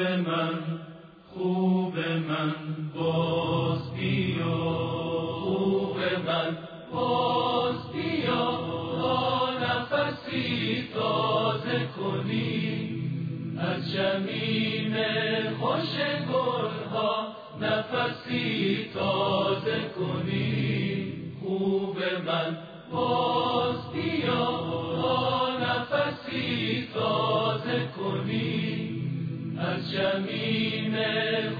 من خوب من باز بیا. خوب من باز بیا. تا نفسی تازه کنی. از جمیم خوش گلها نفسی تازه کنی. خوب من باز بیا. تا نفسی تازه جمیم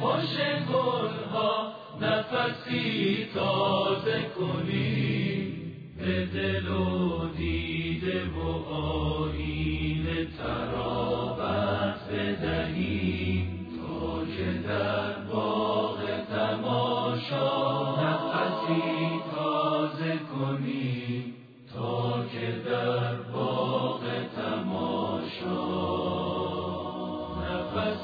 خوش گلها نفسی تازه کنی. به دل و دیده و آین ترابت بدهی. تا که در باغ تماشا نفسی تازه کنی. تا که در باغ تماشا در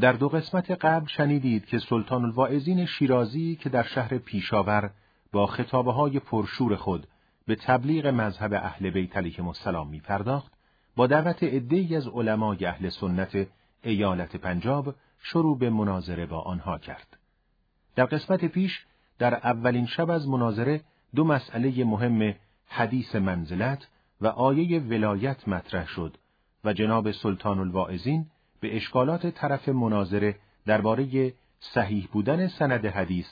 در دو قسمت قبل شنیدید که سلطان الواعظین شیرازی که در شهر پیشاور با خطابه های پرشور خود به تبلیغ مذهب اهل بیت علیهم السلام می پرداخت، با دعوت عده‌ای از علمای اهل سنت ایالت پنجاب شروع به مناظره با آنها کرد. در قسمت پیش در اولین شب از مناظره دو مسئله مهم حدیث منزلت و آیه ولایت مطرح شد و جناب سلطان الواعظین به اشکالات طرف مناظره درباره صحیح بودن سند حدیث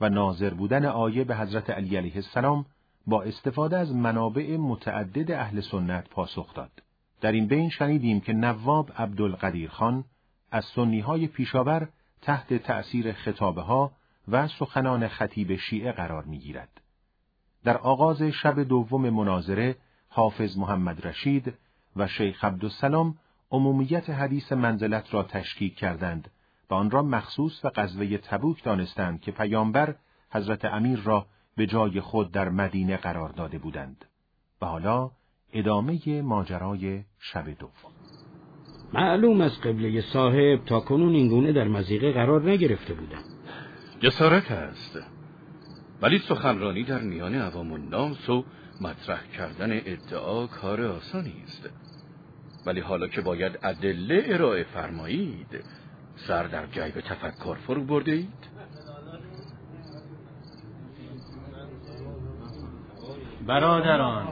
و ناظر بودن آیه به حضرت علی علیه السلام با استفاده از منابع متعدد اهل سنت پاسخ داد. در این بین شنیدیم که نواب عبدالقدیر خان از سنی های پیشاور تحت تأثیر خطابه ها و سخنان خطیب شیعه قرار می گیرد. در آغاز شب دوم مناظره حافظ محمد رشید و شیخ عبدالسلام عمومیت حدیث منزلت را تشکیک کردند و آن را مخصوص و غزوه تبوک دانستند که پیامبر حضرت امیر را به جای خود در مدینه قرار داده بودند. و حالا ادامه ماجرای شب دوم. معلوم از قبله صاحب تا کنون اینگونه در مزیقه قرار نگرفته بودند. جسارت است ولی سخنرانی در میان عوام الناس و مطرح کردن ادعا کار آسانی است. ولی حالا که باید ادله ارائه فرمایید سر در جیب تفکر فرو برده اید؟ برادران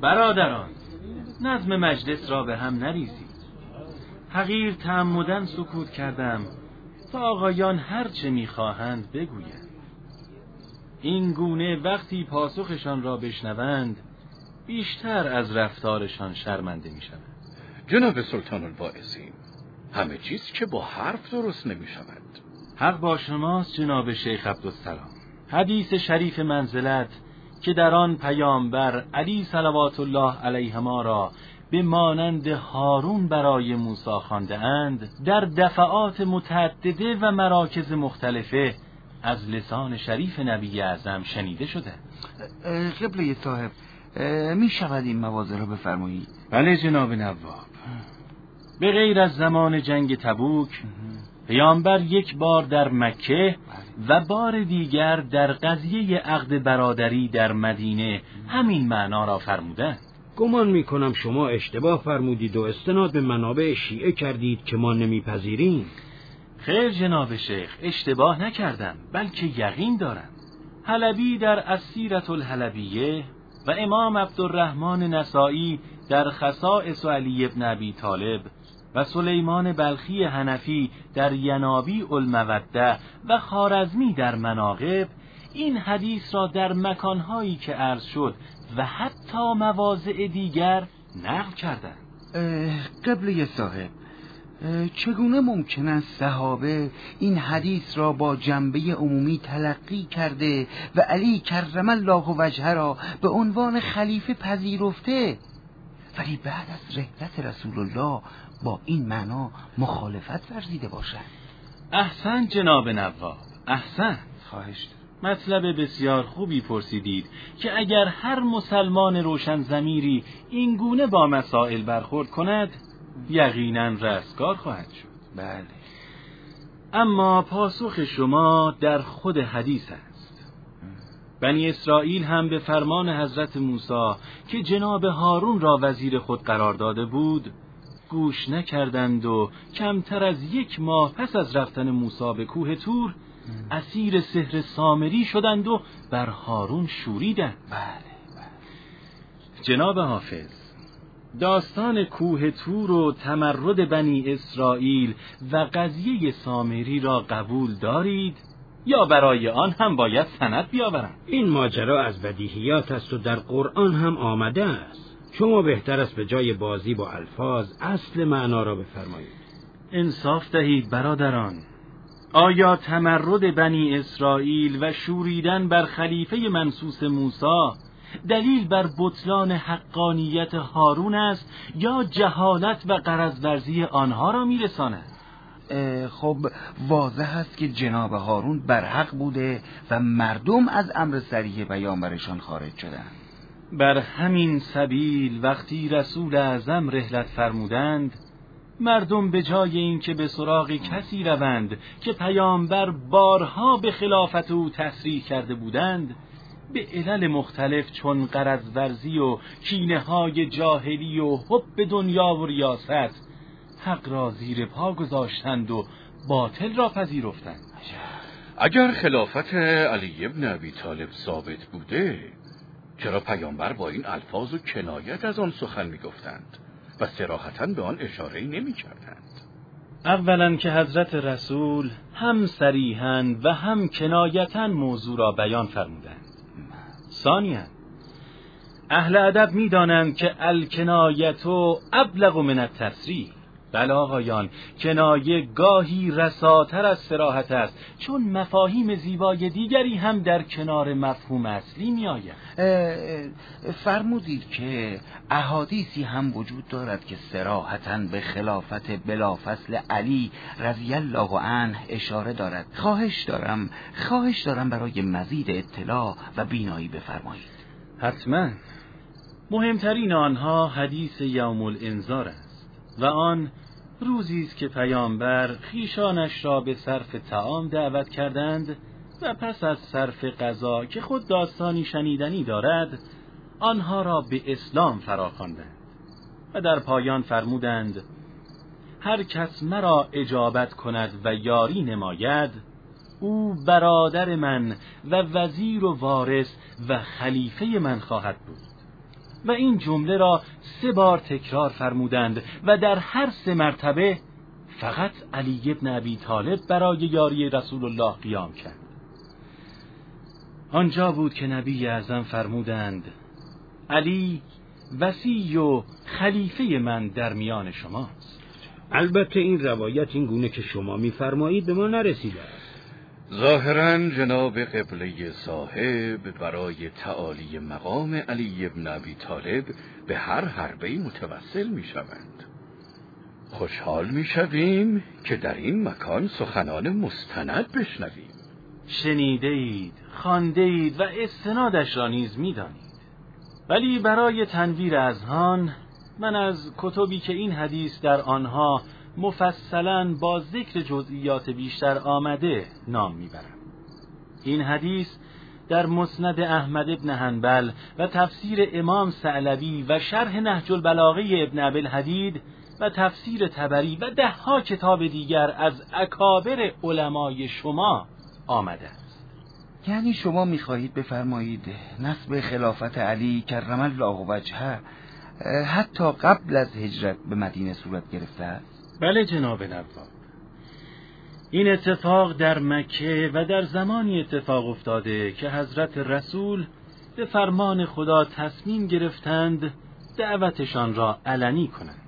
برادران نظم مجلس را به هم نریزید. حقیر تعمدن سکوت کردم تا آقایان هر چه می‌خواهند بگویند. این گونه وقتی پاسخشان را بشنوند بیشتر از رفتارشان شرمنده می‌شوند. جناب سلطان الواعظین همه چیز که با حرف درست نمی شود حق با شماست جناب شیخ عبدالسلام. حدیث شریف منزلت که در آن پیامبر علی صلوات الله علیهما را به مانند هارون برای موسی خوانده اند در دفعات متعدده و مراکز مختلفه از لسان شریف نبی اعظم شنیده شده. قبله صاحب می شود این مواضع را بفرمایید. بله جناب نواب. به غیر از زمان جنگ تبوک پیامبر یک بار در مکه و بار دیگر در قضیه عقد برادری در مدینه همین معنا را فرمودند. گمان می کنم شما اشتباه فرمودید و استناد به منابع شیعه کردید که ما نمیپذیریم. خیر جناب شیخ اشتباه نکردم بلکه یقین دارم. حلبی در اسیرت الحلبیه و امام عبدالرحمن نسائی در خصائص علی ابن ابی طالب و سلیمان بلخی هنفی در ینابی الموده و خارزمی در مناقب این حدیث را در مکانهایی که عرض شد و حتی مواضع دیگر نقل کردند. قبله صاحب. چگونه ممکن است صحابه این حدیث را با جنبه عمومی تلقی کرده و علی کرم الله وجهه را به عنوان خلیفه پذیرفته؟ ولی بعد از رحلت رسول الله با این معنا مخالفت ورزیده باشد. احسن جناب نواب احسن. خواهش. مطلب بسیار خوبی پرسیدید که اگر هر مسلمان روشن زمیری این گونه با مسائل برخورد کند یقینا رستگار خواهد شد. بله. اما پاسخ شما در خود حدیث است. بنی اسرائیل هم به فرمان حضرت موسی که جناب هارون را وزیر خود قرار داده بود گوش نکردند و کمتر از یک ماه پس از رفتن موسی به کوه تور اسیر سحر سامری شدند و بر هارون شوریدند. بله بله. جناب حافظ داستان کوه تور و تمرد بنی اسرائیل و قضیه سامری را قبول دارید یا برای آن هم باید سند بیاورم این ماجرا از بدیهیات است و در قرآن هم آمده است. شما بهتر است به جای بازی با الفاظ اصل معنا را بفرمایید. انصاف دهید برادران. آیا تمرد بنی اسرائیل و شوریدن بر خلیفه منصوص موسی دلیل بر بطلان حقانیت هارون است یا جهالت و قرض آنها را میرساند؟ خب واضح است که جناب هارون بر حق بوده و مردم از امر سریح پیامبرشان خارج شدند. بر همین سبیل وقتی رسول اعظم رحلت فرمودند مردم به جای اینکه به سراغ کسی روند که پیامبر بارها به خلافت او تصریح کرده بودند به علل مختلف چون قرض ورزی و کینه های جاهلی و حب دنیا و ریاست حق را زیر پا گذاشتند و باطل را پذیرفتند. اگر خلافت علی ابن ابی طالب ثابت بوده چرا پیامبر با این الفاظ و کنایت از آن سخن می‌گفتند و سراحتا به آن اشاره نمی کردند اولا که حضرت رسول هم صریحا و هم کنایتا موضوع را بیان فرمودند. ثانیا اهل ادب می‌دانند که الکنایت و ابلغ من التصریح بله آقایان کنایه گاهی رساتر از سراحت است چون مفاهیم زیبای دیگری هم در کنار مفهوم اصلی می آید فرمودید که احادیثی هم وجود دارد که سراحتا به خلافت بلافصل علی رضی الله عنه اشاره دارد. خواهش دارم خواهش دارم برای مزید اطلاع و بینایی بفرمایید. حتما. مهمترین آنها حدیث یوم الانذار است. و آن روزی است که پیامبر خیشانش را به صرف تعام دعوت کردند و پس از صرف غذا که خود داستانی شنیدنی دارد آنها را به اسلام فراخواندند و در پایان فرمودند هر کس مرا اجابت کند و یاری نماید او برادر من و وزیر و وارث و خلیفه من خواهد بود. و این جمله را سه بار تکرار فرمودند و در هر سه مرتبه فقط علی ابن ابی طالب برای یاری رسول الله قیام کرد. آنجا بود که نبی اعظم فرمودند علی وسیع و خلیفه من در میان شماست. البته این روایت این گونه که شما میفرمایید به ما نرسیده است. ظاهرا جناب قبله صاحب برای تعالی مقام علی ابن ابی طالب به هر حربه متوسل می شوند. خوشحال می شویم که در این مکان سخنان مستند بشنویم شنیده اید خانده اید و استنادش را نیز می‌دانید ولی برای تنویر اذهان من از کتبی که این حدیث در آنها مفصلا با ذکر جزئیات بیشتر آمده نام می‌برم. این حدیث در مسند احمد ابن حنبل و تفسیر امام سعلوی و شرح نهج البلاغه ابن ابل حدید و تفسیر تبری و دهها کتاب دیگر از اکابر علمای شما آمده است. یعنی شما می‌خواهید بفرمایید نصب خلافت علی کرم الله وجهه حتی قبل از هجرت به مدینه صورت گرفته است؟ بله جناب نواب این اتفاق در مکه و در زمانی اتفاق افتاده که حضرت رسول به فرمان خدا تصمیم گرفتند دعوتشان را علنی کنند.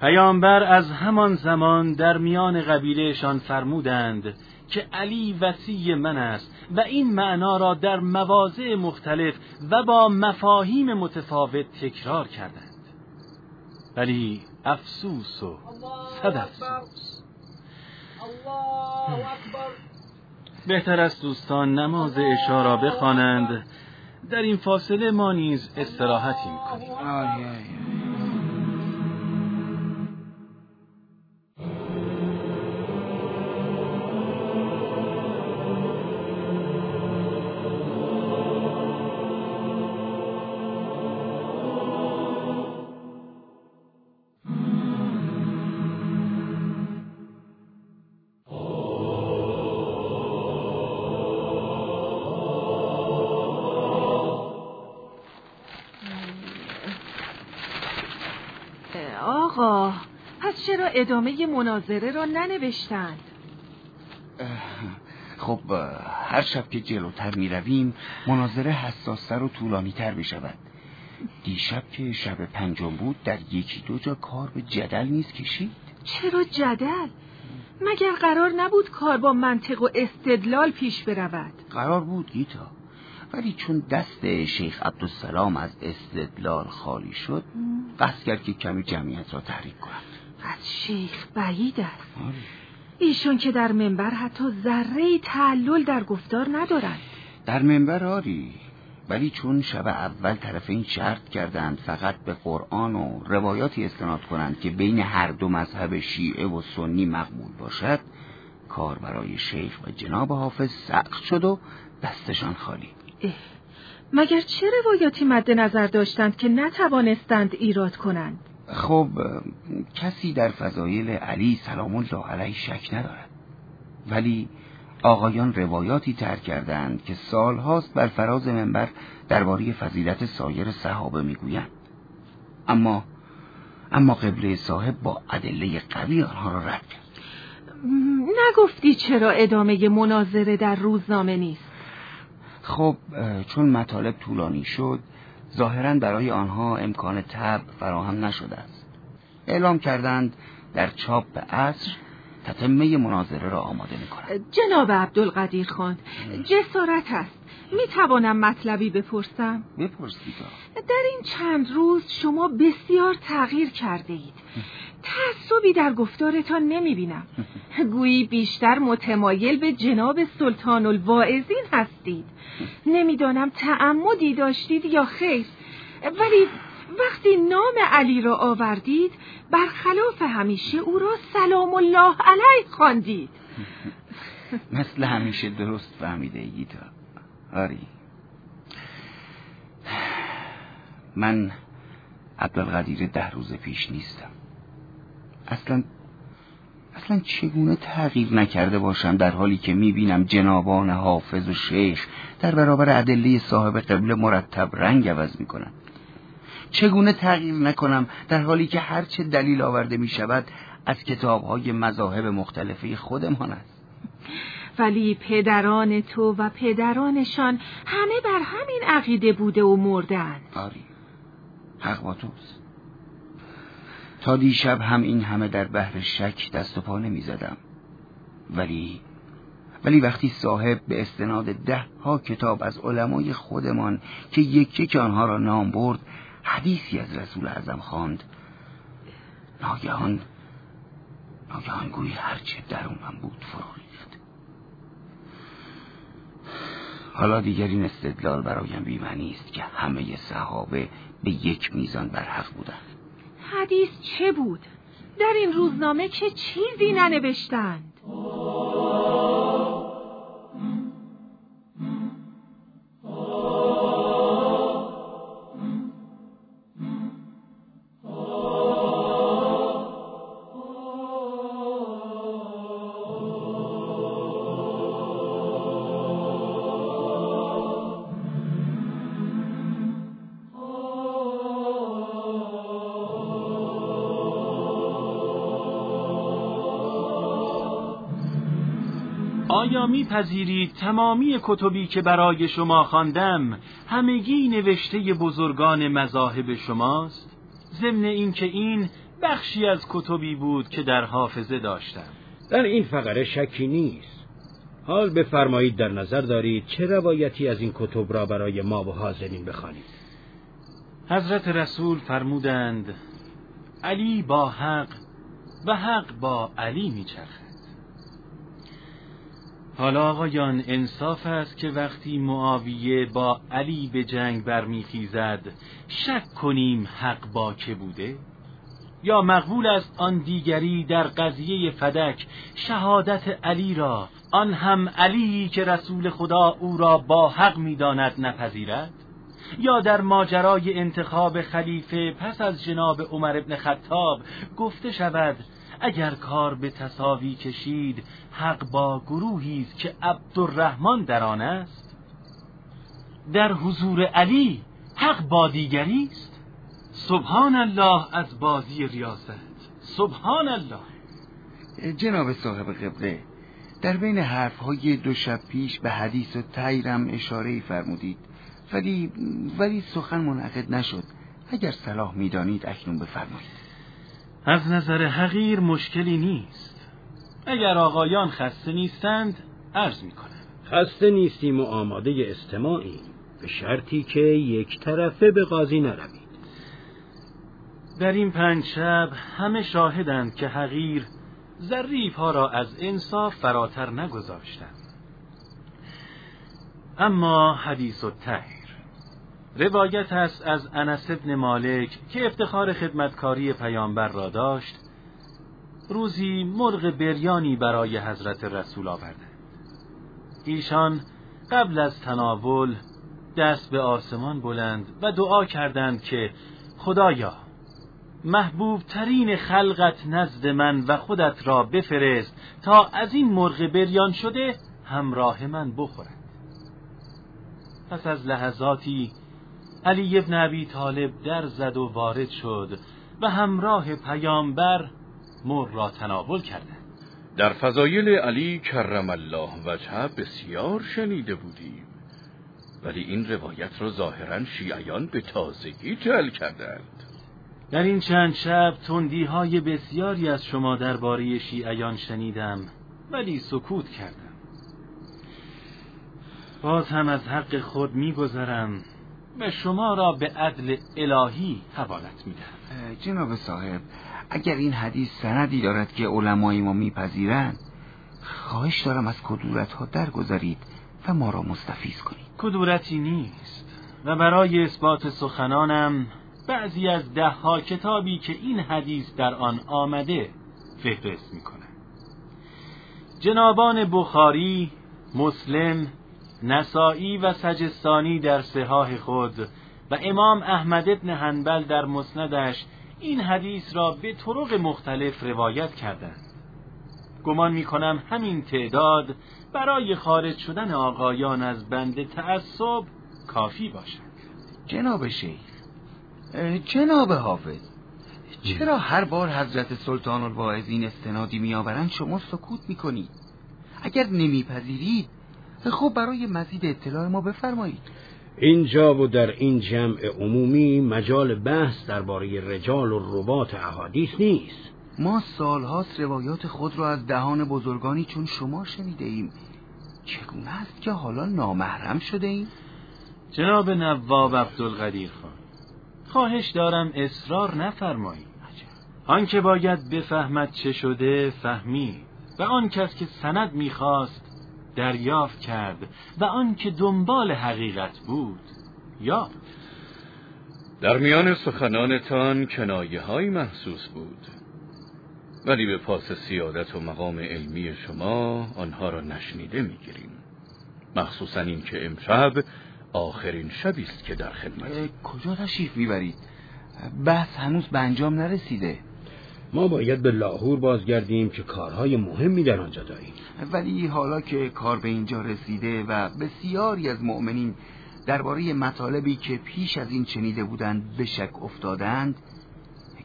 پیامبر از همان زمان در میان قبیلهشان فرمودند که علی وسیع من است و این معنا را در مواضع مختلف و با مفاهیم متفاوت تکرار کردند. ولی افسوس و صد افسوس. بهتر است دوستان نماز عشا را بخوانند. در این فاصله ما نیز استراحتی می‌کنیم. چرا ادامه مناظره را ننوشتند. خب هر شب که جلوتر می رویم مناظره حساستر و طولانی تر می شود دیشب که شب پنجم بود در یکی دو جا کار به جدل نیست کشید. چرا جدل؟ مگر قرار نبود کار با منطق و استدلال پیش برود؟ قرار بود گیتا. ولی چون دست شیخ عبدالسلام از استدلال خالی شد قصد کرد که کمی جمعیت را تحریک کند از شیخ بعید است. آره. ایشون که در منبر حتی ذره تعلل در گفتار ندارند. در منبر آری ولی چون شب اول طرفین شرط کردند فقط به قرآن و روایاتی استناد کنند که بین هر دو مذهب شیعه و سنی مقبول باشد کار برای شیخ و جناب حافظ سخت شد و دستشان خالی. اه، مگر چه روایاتی مد نظر داشتند که نتوانستند ایراد کنند؟ خب کسی در فضایل علی سلام الله علیه شک ندارد. ولی آقایان روایاتی تر کردند که سالهاست بر فراز منبر درباره فضیلت سایر صحابه می‌گویند. اما اما قبله صاحب با ادله قوی آنها را رد کرد. نگفتی چرا ادامه مناظره در روزنامه نیست؟ خب چون مطالب طولانی شد ظاهرا برای آنها امکان تب فراهم نشده است. اعلام کردند در چاپ به عصر تتمه مناظره را آماده می کنند جناب عبدالقدیر خان جسارت است. می توانم مطلبی بپرسم؟ بپرسید در این چند روز شما بسیار تغییر کرده اید. تعصبی در گفتارتان نمی بینم گویی بیشتر متمایل به جناب سلطان الواعظین هستید. نمی‌دانم تعمدی داشتید یا خیر. ولی وقتی نام علی را آوردید برخلاف همیشه او را سلام الله علیه خواندید. مثل همیشه درست فهمیده گیتا. آری. من عبدالقدیر ده روز پیش نیستم. اصلا اصلا چگونه تغییر نکرده باشم در حالی که می‌بینم جنابان حافظ و شیخ در برابر ادله صاحب قبله مرتب رنگ عوض می‌کنن؟ چگونه تغییر نکنم در حالی که هرچه دلیل آورده می شود از کتابهای مذاهب مختلفه خودمان است؟ ولی پدران تو و پدرانشان همه بر همین عقیده بوده و مردند. آری حق با توست. تا دیشب هم این همه در بحر شک دست و پا نمی زدم ولی ولی وقتی صاحب به استناد ده ها کتاب از علمای خودمان که یک یک آنها را نام برد حدیثی از رسول اعظم خواند. ناگهان ناگهان گویی هرچه درونم بود فرو ریخت. حالا دیگر این استدلال برایم بیمعنی است که همه صحابه به یک میزان بر حق بودند. حدیث چه بود؟ در این روزنامه که چیزی ننوشتند آیا میپذیرید تمامی کتبی که برای شما خواندم همگی نوشته بزرگان مذاهب شماست؟ ضمن اینکه این بخشی از کتبی بود که در حافظه داشتم. در این فقره شکی نیست. حال بفرمایید در نظر دارید چه روایتی از این کتب را برای ما و حاضرین بخوانید. حضرت رسول فرمودند علی با حق و حق با علی میچرخد. حالا آقایان انصاف است که وقتی معاویه با علی به جنگ برمیخیزد شک کنیم حق با که بوده؟ یا مقبول است آن دیگری در قضیه فدک شهادت علی را؟ آن هم علی که رسول خدا او را با حق می‌داند نپذیرد؟ یا در ماجرای انتخاب خلیفه پس از جناب عمر ابن خطاب گفته شود اگر کار به تصاوی کشید حق با گروهی است که عبدالرحمن در آن است. در حضور علی حق با دیگری است. سبحان الله از بازی ریاست. سبحان الله جناب صاحب قبله در بین حرفهای دو شب پیش به حدیث و تیرم اشاره فرمودید ولی ولی سخن منعقد نشد. اگر صلاح می‌دانید اکنون بفرمایید. از نظر حقیر مشکلی نیست. اگر آقایان خسته نیستند عرض می کنم خسته نیستیم و آماده استماعیم. به شرطی که یک طرفه به قاضی نروید. در این پنج شب همه شاهدند که حقیر ظریف ها را از انصاف فراتر نگذاشتند. اما حدیث و تهیر روایت است از انس ابن مالک که افتخار خدمتکاری پیامبر را داشت روزی مرغ بریانی برای حضرت رسول آورده. ایشان قبل از تناول دست به آسمان بلند و دعا کردند که خدایا محبوب ترین خلقت نزد من و خودت را بفرست تا از این مرغ بریان شده همراه من بخورد. پس از لحظاتی علی ابن ابی طالب در زد و وارد شد و همراه پیامبر مر را تناول کردند در فضایل علی کرم الله وجهه بسیار شنیده بودیم. ولی این روایت را ظاهرا شیعیان به تازگی جل کردند. در این چند شب تندی های بسیاری از شما درباره شیعیان شنیدم ولی سکوت کردم. باز هم از حق خود میگذرم. و شما را به عدل الهی حوالت می‌دهم جناب صاحب اگر این حدیث سندی دارد که علمای ما میپذیرند خواهش دارم از کدورت ها درگذارید و ما را مستفیز کنید. کدورتی نیست و برای اثبات سخنانم بعضی از ده ها کتابی که این حدیث در آن آمده فهرست می‌کنم جنابان بخاری، مسلم، نسائی و سجستانی در صحاح خود و امام احمد ابن حنبل در مسندش این حدیث را به طرق مختلف روایت کردند. گمان می کنم همین تعداد برای خارج شدن آقایان از بند تعصب کافی باشد. جناب شیخ جناب حافظ چرا هر بار حضرت سلطان الواعظین استنادی میآورند شما سکوت می‌کنید اگر نمیپذیرید خب برای مزید اطلاع ما بفرمایید. اینجا و در این جمع عمومی مجال بحث درباره رجال و ربات احادیث نیست. ما سالهاست روایات خود را از دهان بزرگانی چون شما شنیده ایم. چگونه است که حالا نامحرم شده ایم؟ جناب نواب عبدالقدیر خان خواهش دارم اصرار نفرمایید. آنکه باید بفهمد چه شده فهمید. و آن کس که سند می‌خواست دریافت کرد و آن که دنبال حقیقت بود یا در میان سخنانتان کنایه های محسوس بود. ولی به پاس سیادت و مقام علمی شما آنها را نشنیده می‌گیریم. مخصوصا این که امشب آخرین شبی است که در خدمت کجا تشریف می‌برید؟ بحث هنوز به انجام نرسیده. ما باید به لاهور بازگردیم که کارهای مهمی در آنجا داریم. ولی حالا که کار به اینجا رسیده و بسیاری از مؤمنین درباره مطالبی که پیش از این شنیده بودند به شک افتادند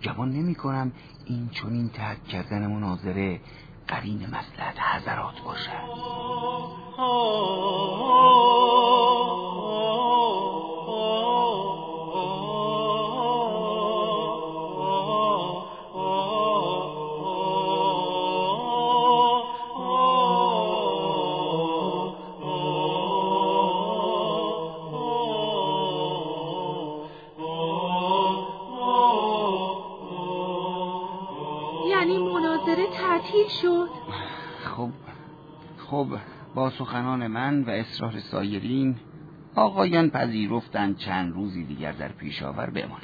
گمان نمی کنم این چنین ترک کردن مناظره قرین مسلحت حضرات باشد. سخنان من و اصرار سایرین آقایان پذیرفتند چند روزی دیگر در پیشاور بمانند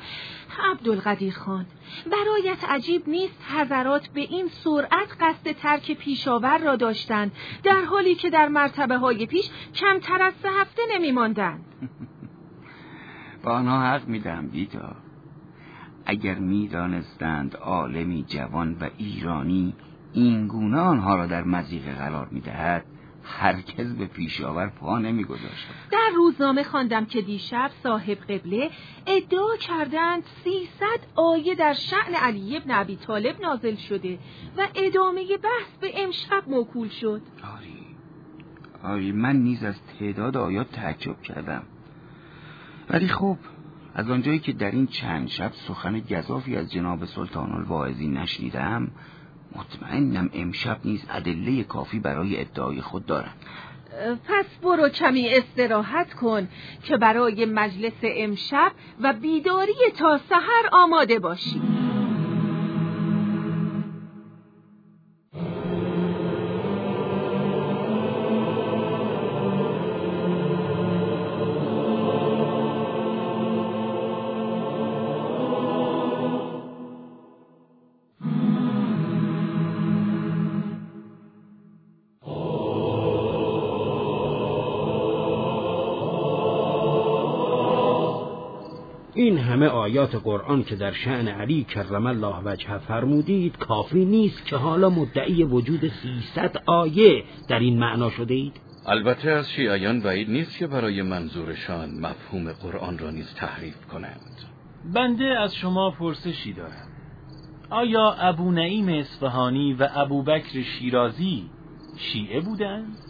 عبدالقدیر خان برایت عجیب نیست حضرات به این سرعت قصد ترک پیشاور را داشتند در حالی که در مرتبه های پیش کمتر از سه هفته نمی ماندند. با آنها حق میدم بیتا اگر می‌دانستند عالمی جوان و ایرانی این گونه آنها را در مزیق قرار می‌دهد هرگز به پیشاور پا نمیگذاشتم. در روزنامه خواندم که دیشب صاحب قبله ادعا کردند سیصد آیه در شعن علی ابن ابی طالب نازل شده و ادامه بحث به امشب موکول شد. آری. آری من نیز از تعداد آیات تعجب کردم. ولی خب از آنجایی که در این چند شب سخن گذافی از جناب سلطان الواعظی نشنیدم مطمئنم امشب نیز ادله کافی برای ادعای خود دارم. پس برو کمی استراحت کن که برای مجلس امشب و بیداری تا سحر آماده باشی. این همه آیات قرآن که در شعن علی کرم الله وجهه فرمودید کافی نیست که حالا مدعی وجود سیصد آیه در این معنا شده اید؟ البته از شیعیان بعید نیست که برای منظورشان مفهوم قرآن را نیز تحریف کنند. بنده از شما پرسشی دارم. آیا ابو نعیم اصفهانی و ابو بکر شیرازی شیعه بودند؟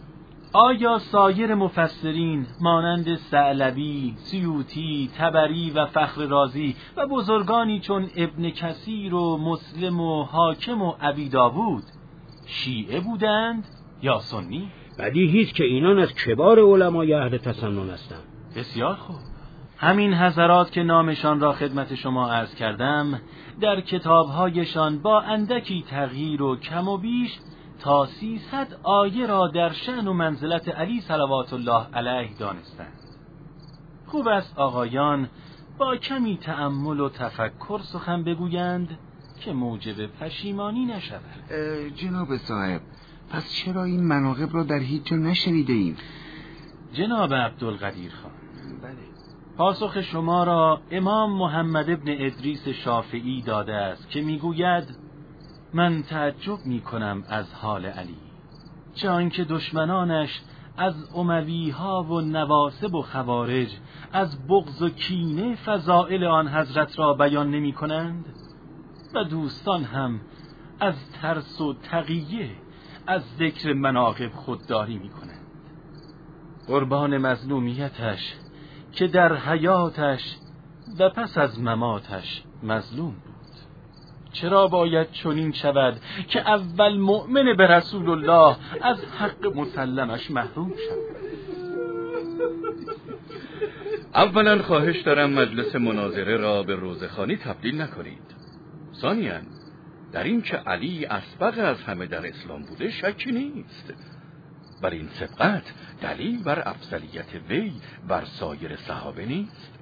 آیا سایر مفسرین مانند سعلبی، سیوتی، تبری و فخر رازی و بزرگانی چون ابن کثیر و مسلم و حاکم و ابی داوود شیعه بودند یا سنی؟ بدیهی است که اینان از کبار علمای اهل تسنن هستند بسیار خوب همین حضرات که نامشان را خدمت شما عرض کردم در کتابهایشان با اندکی تغییر و کم و بیش تا سیصد آیه را در شأن و منزلت علی صلوات الله علیه دانستند. خوب است آقایان با کمی تأمل و تفکر سخن بگویند که موجب پشیمانی نشود. جناب صاحب پس چرا این مناقب را در هیچ جا نشنیده ایم؟ جناب عبدالقدیر خان بله. پاسخ شما را امام محمد ابن ادریس شافعی داده است که می‌گوید من تعجب می کنم از حال علی چه آنکه دشمنانش از اموی ها و نواسب و خوارج از بغض و کینه فضائل آن حضرت را بیان نمی کنند و دوستان هم از ترس و تقیه از ذکر مناقب خودداری می کنند قربان مظلومیتش که در حیاتش و پس از مماتش مظلوم. چرا باید چنین شود که اول مؤمن به رسول الله از حق مسلمش محروم شود؟ اولا خواهش دارم مجلس مناظره را به روزخانی تبدیل نکنید. ثانیا در این که علی اسبق از همه در اسلام بوده شکی نیست. بر این سبقت دلیل بر افضلیت وی بر سایر صحابه نیست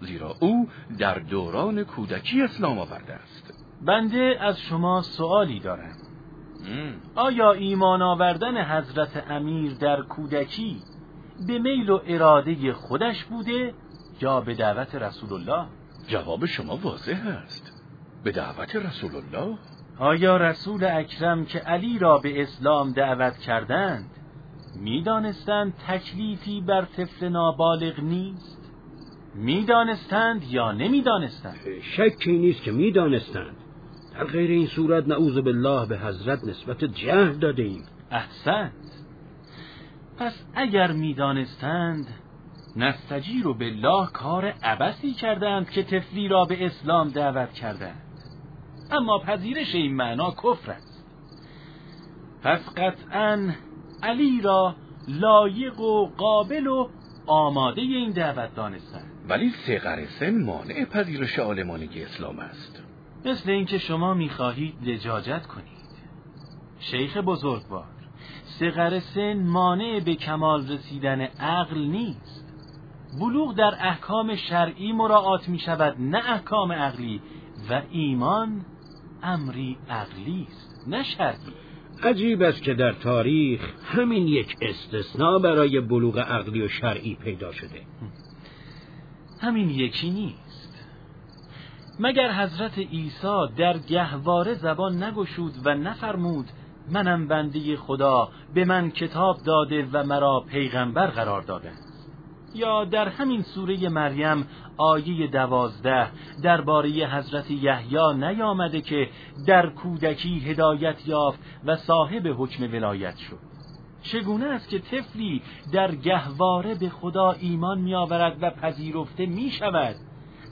زیرا او در دوران کودکی اسلام آورده است. بنده از شما سوالی دارم آیا ایمان آوردن حضرت امیر در کودکی به میل و اراده خودش بوده یا به دعوت رسول الله؟ جواب شما واضح است به دعوت رسول الله آیا رسول اکرم که علی را به اسلام دعوت کردند می‌دانستند تکلیفی بر طفل نابالغ نیست؟ می‌دانستند یا نمی‌دانستند؟ شکی نیست که می‌دانستند در غیر این صورت نعوذ بالله به حضرت نسبت جهل داده ایم احسنت. پس اگر می‌دانستند نستجیر و بالله کار عبسی کردند که تفلی را به اسلام دعوت کردند. اما پذیرش این معنا کفر است. پس قطعا علی را لایق و قابل و آماده این دعوت دانستند. ولی سقر سن مانع پذیرش آلمانگی اسلام است. مثل اینکه شما می‌خواهید لجاجت کنید. شیخ بزرگوار سقر سن مانع به کمال رسیدن عقل نیست. بلوغ در احکام شرعی مراعات می شود نه احکام عقلی و ایمان امری عقلی است نه شرعی. عجیب است که در تاریخ همین یک استثناء برای بلوغ عقلی و شرعی پیدا شده. همین یکی نیست. مگر حضرت عیسی در گهواره زبان نگشود و نفرمود منم بنده خدا به من کتاب داده و مرا پیغمبر قرار داده یا در همین سوره مریم آیه دوازده درباره حضرت یحیی نیامده که در کودکی هدایت یافت و صاحب حکم ولایت شد؟ چگونه است که طفلی در گهواره به خدا ایمان میآورد و پذیرفته می شود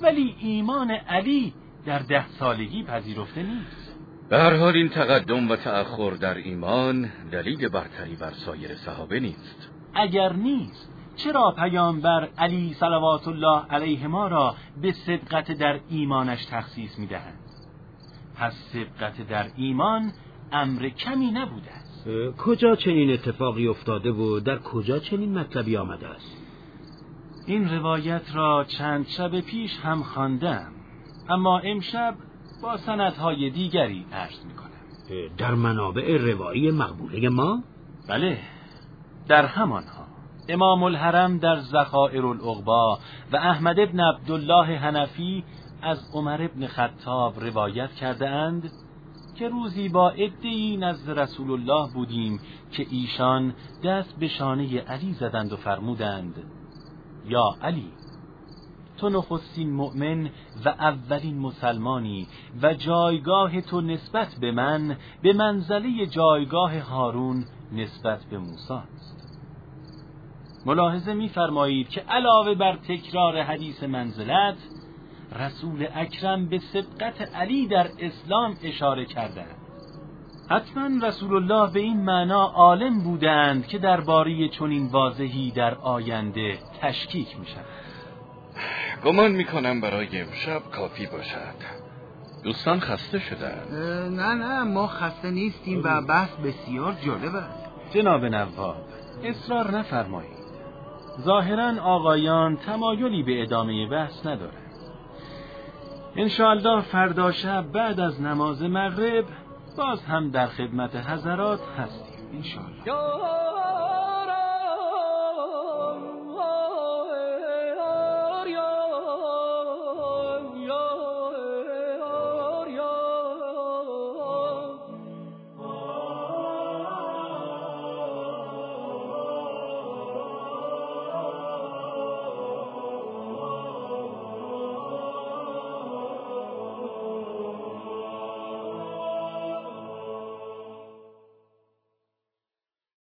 ولی ایمان علی در ده سالگی پذیرفته نیست. به هر حال این تقدم و تأخر در ایمان دلیل برتری بر سایر صحابه نیست. اگر نیست چرا پیامبر علی صلوات الله علیه ما را به سبقت در ایمانش تخصیص می دهند؟ پس سبقت در ایمان امر کمی نبوده است. کجا چنین اتفاقی افتاده و در کجا چنین مطلبی آمده است؟ این روایت را چند شب پیش هم خواندم. اما امشب با سندهای دیگری عرض می کنم در منابع روایی مقبوله ما؟ بله در همانها. امام الحرم در زخائر العقبا و احمد ابن عبدالله حنفی از عمر ابن خطاب روایت کرده اند که روزی با ادهی نزد رسول الله بودیم که ایشان دست به شانه علی زدند و فرمودند یا علی تو نخستین مؤمن و اولین مسلمانی و جایگاه تو نسبت به من به منزله جایگاه هارون نسبت به موسی است. ملاحظه می‌فرمایید که علاوه بر تکرار حدیث منزلت رسول اکرم به سبقت علی در اسلام اشاره کردند حتما رسول الله به این معنا عالم بودند که درباره چنین واضحی در آینده تشکیک می شود گمان می‌کنم برای امشب کافی باشد. دوستان خسته شدن نه نه ما خسته نیستیم و بحث بسیار جالب است. جناب نواب اصرار نفرمایید. ظاهرا آقایان تمایلی به ادامه بحث ندارند. انشاءالله فردا شب بعد از نماز مغرب باز هم در خدمت حضرات هستیم انشاءالله.